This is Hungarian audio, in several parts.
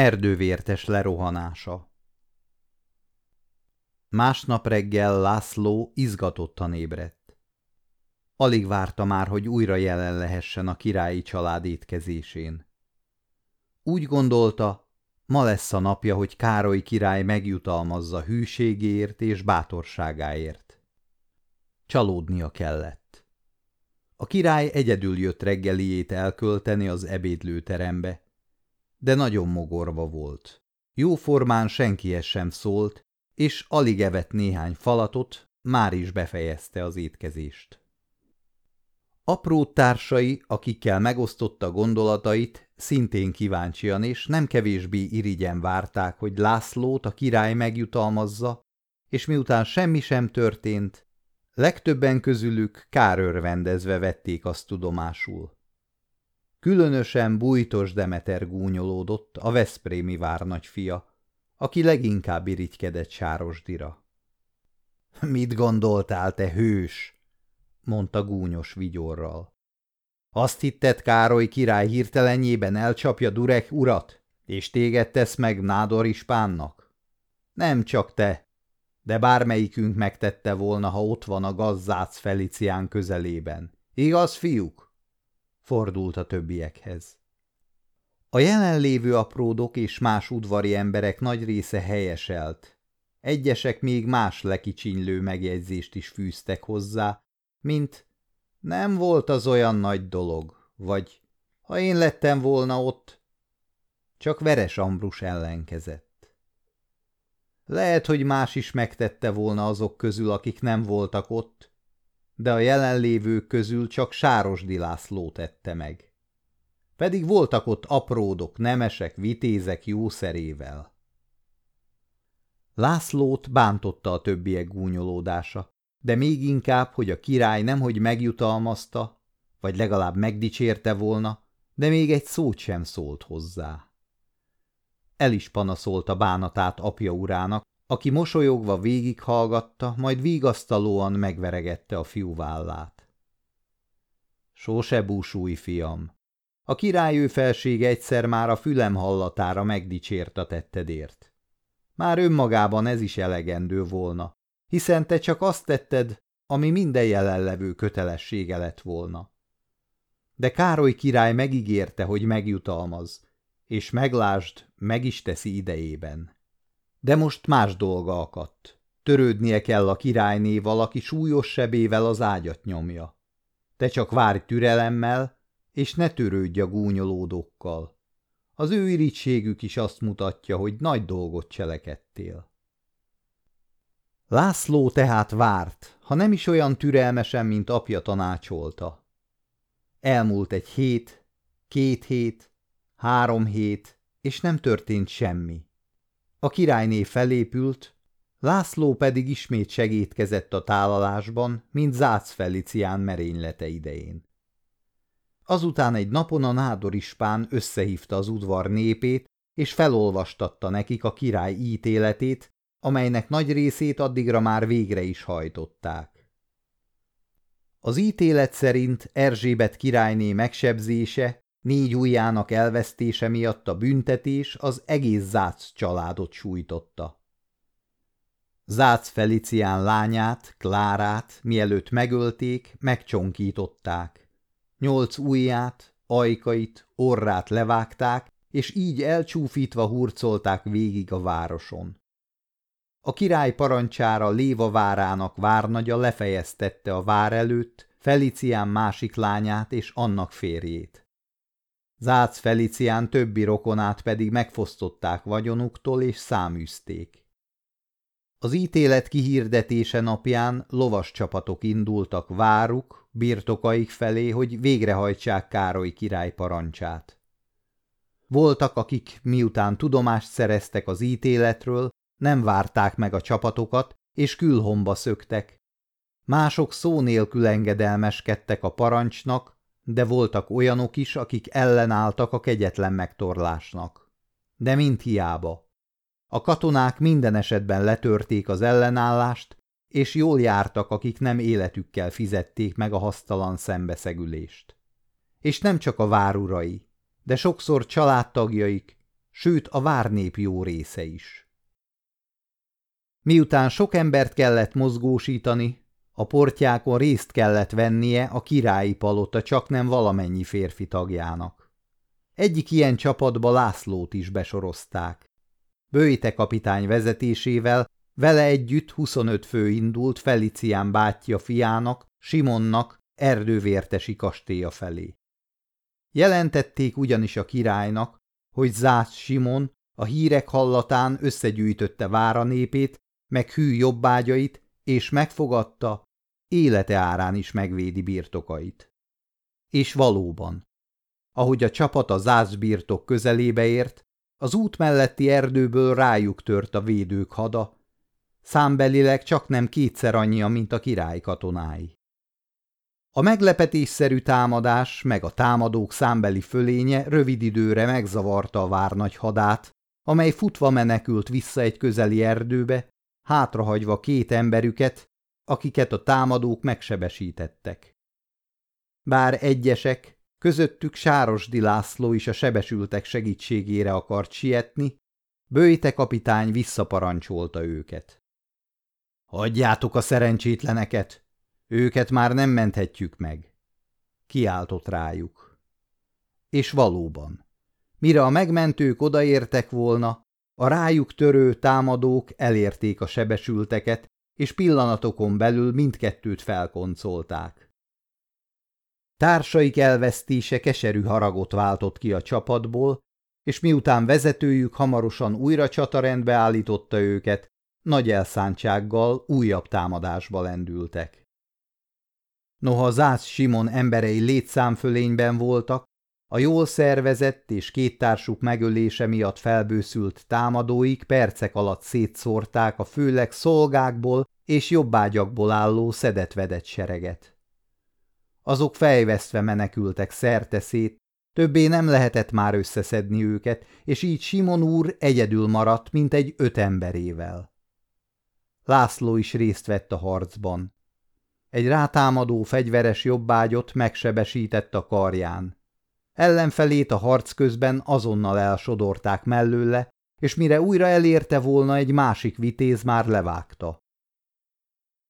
Erdővértes lerohanása Másnap reggel László izgatottan ébredt. Alig várta már, hogy újra jelen lehessen a királyi család étkezésén. Úgy gondolta, ma lesz a napja, hogy Károly király megjutalmazza hűségéért és bátorságáért. Csalódnia kellett. A király egyedül jött reggeliét elkölteni az ebédlőterembe, de nagyon mogorva volt. Jóformán senkihez sem szólt, és alig evett néhány falatot, már is befejezte az étkezést. Apró társai, akikkel megosztotta gondolatait, szintén kíváncsian és nem kevésbé irigyen várták, hogy Lászlót a király megjutalmazza, és miután semmi sem történt, legtöbben közülük kárörvendezve vették azt tudomásul. Különösen bújtos Demeter gúnyolódott, a Veszprémi várnagyfia, aki leginkább irigykedett Sárosdira. – Mit gondoltál, te hős? – mondta gúnyos vigyorral. – Azt hitted, Károly király hirtelenjében elcsapja Durek urat, és téged tesz meg Nádor ispánnak? Nem csak te, de bármelyikünk megtette volna, ha ott van a gazzác Felicián közelében. Igaz, fiúk? Fordult a többiekhez. A jelenlévő apródok és más udvari emberek nagy része helyeselt. Egyesek még más lekicsinylő megjegyzést is fűztek hozzá, mint nem volt az olyan nagy dolog, vagy ha én lettem volna ott, csak Veres Ambrus ellenkezett. Lehet, hogy más is megtette volna azok közül, akik nem voltak ott, de a jelenlévők közül csak Sárosdi László tette meg. Pedig voltak ott apródok, nemesek, vitézek jószerével. Lászlót bántotta a többiek gúnyolódása, de még inkább, hogy a király nemhogy megjutalmazta, vagy legalább megdicsérte volna, de még egy szót sem szólt hozzá. El is panaszolta bánatát apja urának, aki mosolyogva végighallgatta, majd vigasztalóan megveregette a fiú vállát. Sose búsúj, fiam! A királyő felség egyszer már a fülem hallatára megdicsért a tettedért. Már önmagában ez is elegendő volna, hiszen te csak azt tetted, ami minden jelenlevő kötelessége lett volna. De Károly király megígérte, hogy megjutalmaz, és meglásd, meg is teszi idejében. De most más dolga akadt. Törődnie kell a királynéval, aki súlyos sebével az ágyat nyomja. Te csak várj türelemmel, és ne törődj a gúnyolódókkal. Az ő irítségük is azt mutatja, hogy nagy dolgot cselekedtél. László tehát várt, ha nem is olyan türelmesen, mint apja tanácsolta. Elmúlt egy hét, két hét, három hét, és nem történt semmi. A királyné felépült, László pedig ismét segítkezett a tálalásban, mint Zác Felicián merénylete idején. Azután egy napon a nádor ispán összehívta az udvar népét, és felolvastatta nekik a király ítéletét, amelynek nagy részét addigra már végre is hajtották. Az ítélet szerint Erzsébet királyné megsebzése Négy ujjának elvesztése miatt a büntetés az egész Zác családot sújtotta. Zác Felicián lányát, Klárát, mielőtt megölték, megcsonkították. Nyolc ujját, ajkait, orrát levágták, és így elcsúfítva hurcolták végig a városon. A király parancsára Léva várának várnagya lefejeztette a vár előtt Felicián másik lányát és annak férjét. Zác Felicián többi rokonát pedig megfosztották vagyonuktól és száműzték. Az ítélet kihirdetése napján lovas csapatok indultak váruk, birtokaik felé, hogy végrehajtsák Károly király parancsát. Voltak, akik miután tudomást szereztek az ítéletről, nem várták meg a csapatokat, és külhomba szöktek. Mások szó nélkül engedelmeskedtek a parancsnak, de voltak olyanok is, akik ellenálltak a kegyetlen megtorlásnak. De mind hiába. A katonák minden esetben letörték az ellenállást, és jól jártak, akik nem életükkel fizették meg a hasztalan szembeszegülést. És nem csak a várurai, de sokszor családtagjaik, sőt a várnép jó része is. Miután sok embert kellett mozgósítani, a portyákon részt kellett vennie a királyi palota csak nem valamennyi férfi tagjának. Egyik ilyen csapatba Lászlót is besorozták. Bőjte kapitány vezetésével vele együtt 25 fő indult Felicián bátyja fiának, Simonnak, erdővértesi kastélya felé. Jelentették ugyanis a királynak, hogy Zász Simon a hírek hallatán összegyűjtötte vára népét, meg hű jobbágyait, és megfogadta, élete árán is megvédi birtokait. És valóban, ahogy a csapat a Zász birtok közelébe ért, az út melletti erdőből rájuk tört a védők hada, számbelileg csak nem kétszer annyia, mint a király katonái. A meglepetésszerű támadás meg a támadók számbeli fölénye rövid időre megzavarta a várnagy hadát, amely futva menekült vissza egy közeli erdőbe, hátrahagyva két emberüket, akiket a támadók megsebesítettek. Bár egyesek, közöttük Sárosdi László is a sebesültek segítségére akart sietni, Bőjte kapitány visszaparancsolta őket. Hagyjátok a szerencsétleneket! Őket már nem menthetjük meg. Kiáltott rájuk. És valóban, mire a megmentők odaértek volna, a rájuk törő támadók elérték a sebesülteket, és pillanatokon belül mindkettőt felkoncolták. Társaik elvesztése keserű haragot váltott ki a csapatból, és miután vezetőjük hamarosan újra csatarendbe állította őket, nagy elszántsággal újabb támadásba lendültek. Noha Zász Simon emberei létszámfölényben voltak, a jól szervezett és két társuk megölése miatt felbőszült támadóik percek alatt szétszórták a főleg szolgákból és jobbágyakból álló szedetvedett sereget. Azok fejvesztve menekültek szerteszét, többé nem lehetett már összeszedni őket, és így Simon úr egyedül maradt, mint egy öt emberével. László is részt vett a harcban. Egy rátámadó fegyveres jobbágyot megsebesített a karján. Ellenfelét a harc közben azonnal elsodorták mellőle, és mire újra elérte volna, egy másik vitéz már levágta.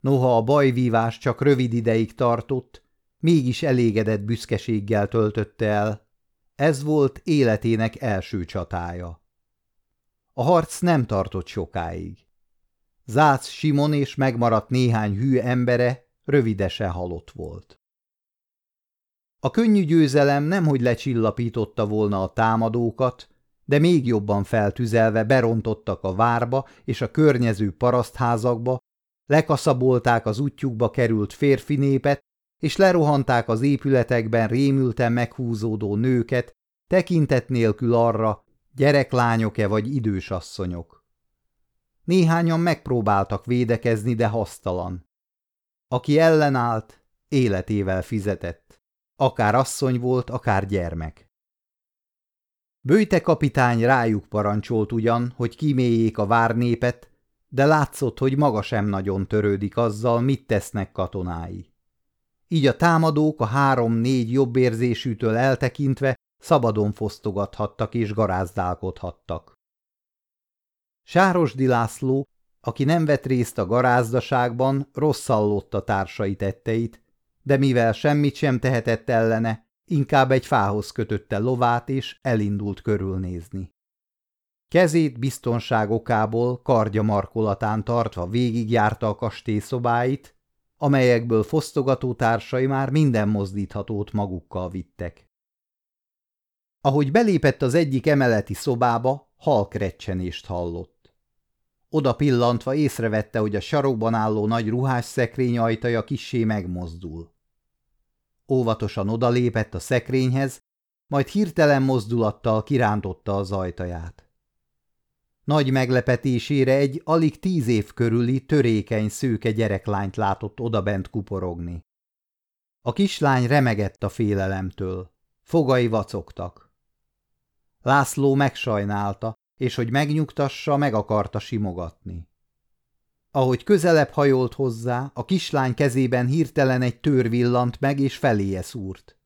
Noha a bajvívás csak rövid ideig tartott, mégis elégedett büszkeséggel töltötte el. Ez volt életének első csatája. A harc nem tartott sokáig. Zász Simon és megmaradt néhány hű embere rövidesen halott volt. A könnyű győzelem nemhogy lecsillapította volna a támadókat, de még jobban feltüzelve berontottak a várba és a környező parasztházakba, lekaszabolták az útjukba került férfi népet, és lerohanták az épületekben rémülten meghúzódó nőket, tekintet nélkül arra, gyereklányok-e vagy idős asszonyok. Néhányan megpróbáltak védekezni, de hasztalan. Aki ellenállt, életével fizetett. Akár asszony volt, akár gyermek. Bőjte kapitány rájuk parancsolt ugyan, hogy kiméljék a várnépet, de látszott, hogy maga sem nagyon törődik azzal, mit tesznek katonái. Így a támadók a három-négy jobbérzésűtől eltekintve szabadon fosztogathattak és garázdálkodhattak. Sárosdi László aki nem vett részt a garázdaságban, rosszallott a társai tetteit, de mivel semmit sem tehetett ellene, inkább egy fához kötötte lovát és elindult körülnézni. Kezét biztonság okából kardja markolatán tartva végigjárta a kastély szobáit, amelyekből fosztogató társai már minden mozdíthatót magukkal vittek. Ahogy belépett az egyik emeleti szobába, halk recsenést hallott. Oda pillantva észrevette, hogy a sarokban álló nagy ruhás szekrény ajtaja kissé megmozdul. Óvatosan odalépett a szekrényhez, majd hirtelen mozdulattal kirántotta az ajtaját. Nagy meglepetésére egy alig tíz év körüli, törékeny, szőke gyereklányt látott odabent kuporogni. A kislány remegett a félelemtől, fogai vacogtak. László megsajnálta, és hogy megnyugtassa, meg akarta simogatni. Ahogy közelebb hajolt hozzá, a kislány kezében hirtelen egy tör villant meg, és feléje szúrt.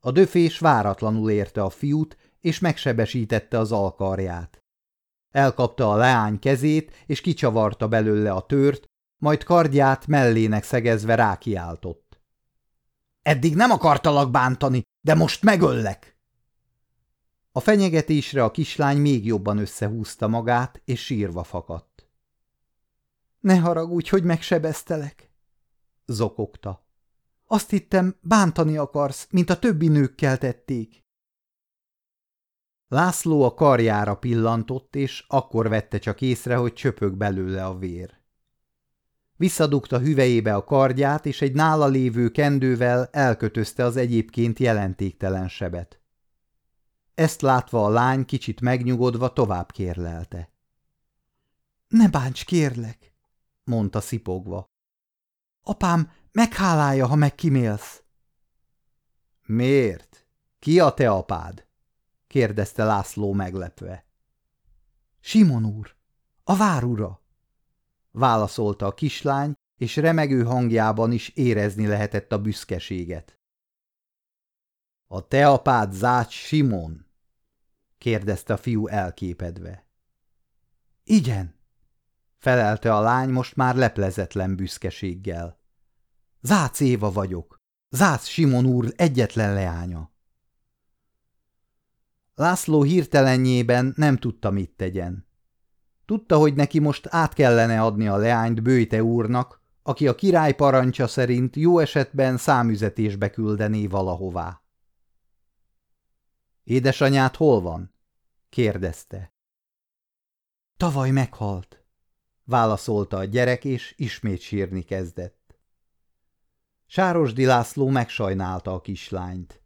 A döfés váratlanul érte a fiút, és megsebesítette az alkarját. Elkapta a leány kezét, és kicsavarta belőle a tört, majd kardját mellének szegezve rákiáltott. Eddig nem akartalak bántani, de most megöllek! A fenyegetésre a kislány még jobban összehúzta magát, és sírva fakadt. Ne haragudj, hogy megsebeztelek, zokogta. Azt hittem, bántani akarsz, mint a többi nőkkel tették. László a karjára pillantott, és akkor vette csak észre, hogy csöpög belőle a vér. Visszadugta hüvejébe a kardját, és egy nála lévő kendővel elkötözte az egyébként jelentéktelen sebet. Ezt látva a lány kicsit megnyugodva tovább kérlelte. – Ne bánts, kérlek! – mondta szipogva. – Apám meghálálja, ha megkimélsz. – Miért? Ki a te apád? – kérdezte László meglepve. – Simon úr, a várura! – válaszolta a kislány, és remegő hangjában is érezni lehetett a büszkeséget. – A te apád Zács Simon? – kérdezte a fiú elképedve. – Igen – felelte a lány most már leplezetlen büszkeséggel. Zác Éva vagyok. Zác Simon úr egyetlen leánya. László hirtelenjében nem tudta, mit tegyen. Tudta, hogy neki most át kellene adni a leányt Bőjte úrnak, aki a király parancsa szerint jó esetben számüzetésbe küldené valahová. Édesanyát hol van? kérdezte. Tavaly meghalt, válaszolta a gyerek, és ismét sírni kezdett. Sárosdi László megsajnálta a kislányt.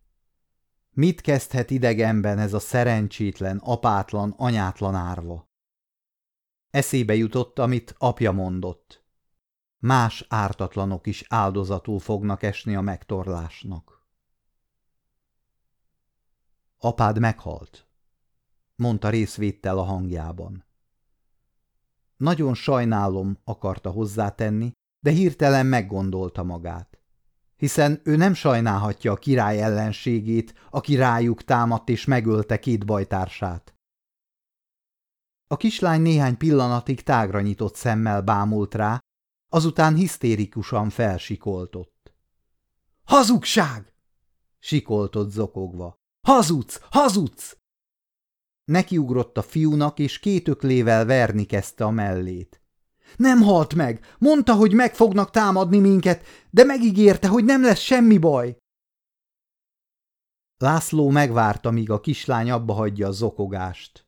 Mit kezdhet idegenben ez a szerencsétlen, apátlan, anyátlan árva? Eszébe jutott, amit apja mondott. Más ártatlanok is áldozatul fognak esni a megtorlásnak. Apád meghalt, mondta részvéttel a hangjában. Nagyon sajnálom, akarta hozzátenni, de hirtelen meggondolta magát hiszen ő nem sajnálhatja a király ellenségét, aki rájuk támadt és megölte két bajtársát. A kislány néhány pillanatig tágra nyitott szemmel bámult rá, azután hisztérikusan felsikoltott. – Hazugság! – sikoltott zokogva. – Hazudsz! Hazudsz! Nekiugrott a fiúnak, és két öklével verni kezdte a mellét. Nem halt meg. Mondta, hogy meg fognak támadni minket, de megígérte, hogy nem lesz semmi baj. László megvárta, míg a kislány abba hagyja a zokogást.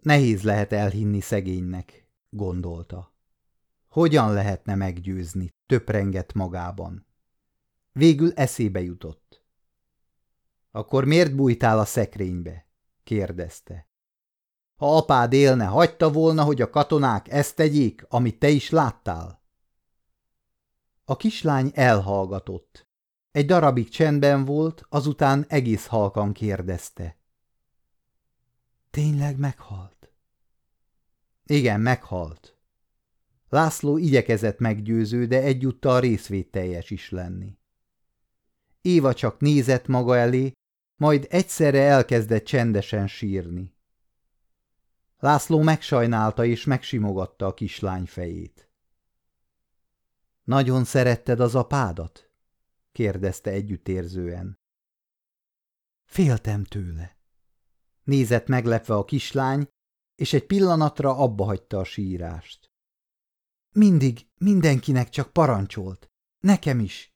Nehéz lehet elhinni szegénynek, gondolta. Hogyan lehetne meggyőzni, töprengett magában. Végül eszébe jutott. Akkor miért bújtál a szekrénybe? Kérdezte. Ha apád élne, hagyta volna, hogy a katonák ezt tegyék, amit te is láttál? A kislány elhallgatott. Egy darabig csendben volt, azután egész halkan kérdezte. Tényleg meghalt? Igen, meghalt. László igyekezett meggyőző, de egyúttal részvételjes is lenni. Éva csak nézett maga elé, majd egyszerre elkezdett csendesen sírni. László megsajnálta és megsimogatta a kislány fejét. Nagyon szeretted az apádat? kérdezte együttérzően. Féltem tőle. Nézett meglepve a kislány, és egy pillanatra abba hagyta a sírást. Mindig mindenkinek csak parancsolt, nekem is,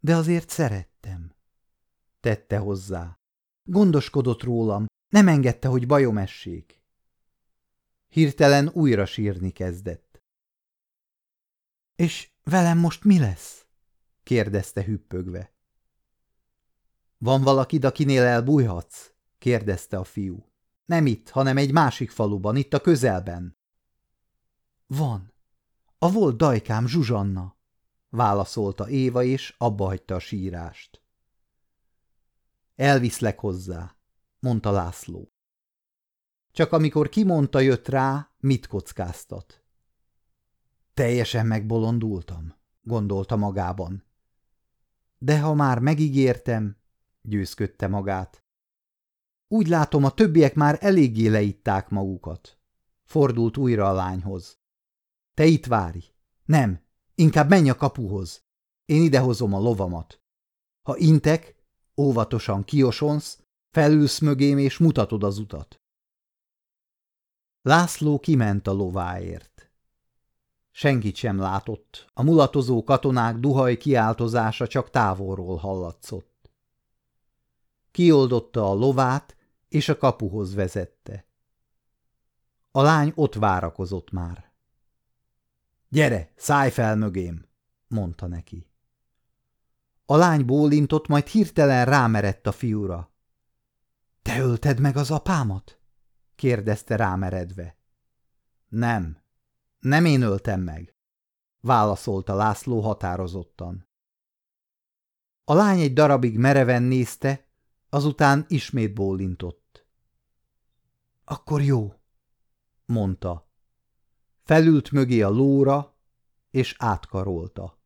de azért szerettem. Tette hozzá. Gondoskodott rólam, nem engedte, hogy bajom essék. Hirtelen újra sírni kezdett. – És velem most mi lesz? – kérdezte hüppögve. – Van valakid, akinél elbújhatsz? – kérdezte a fiú. – Nem itt, hanem egy másik faluban, itt a közelben. – Van. A volt dajkám Zsuzsanna – válaszolta Éva, és abbahagyta a sírást. – Elviszlek hozzá – mondta László. Csak amikor kimondta jött rá, mit kockáztat. Teljesen megbolondultam, gondolta magában. De ha már megígértem, győzködte magát. Úgy látom, a többiek már eléggé leitták magukat. Fordult újra a lányhoz. Te itt várj. Nem, inkább menj a kapuhoz. Én idehozom a lovamat. Ha intek, óvatosan kiosonsz, felülsz mögém és mutatod az utat. László kiment a lováért. Senkit sem látott, a mulatozó katonák duhaj kiáltozása csak távolról hallatszott. Kioldotta a lovát, és a kapuhoz vezette. A lány ott várakozott már. – Gyere, szállj fel mögém! – mondta neki. A lány bólintott, majd hirtelen rámerett a fiúra. – Te ölted meg az apámat? – kérdezte rámeredve. – Nem, nem én öltem meg – válaszolta László határozottan. A lány egy darabig mereven nézte, azután ismét bólintott. – Akkor jó – mondta. Felült mögé a lóra, és átkarolta.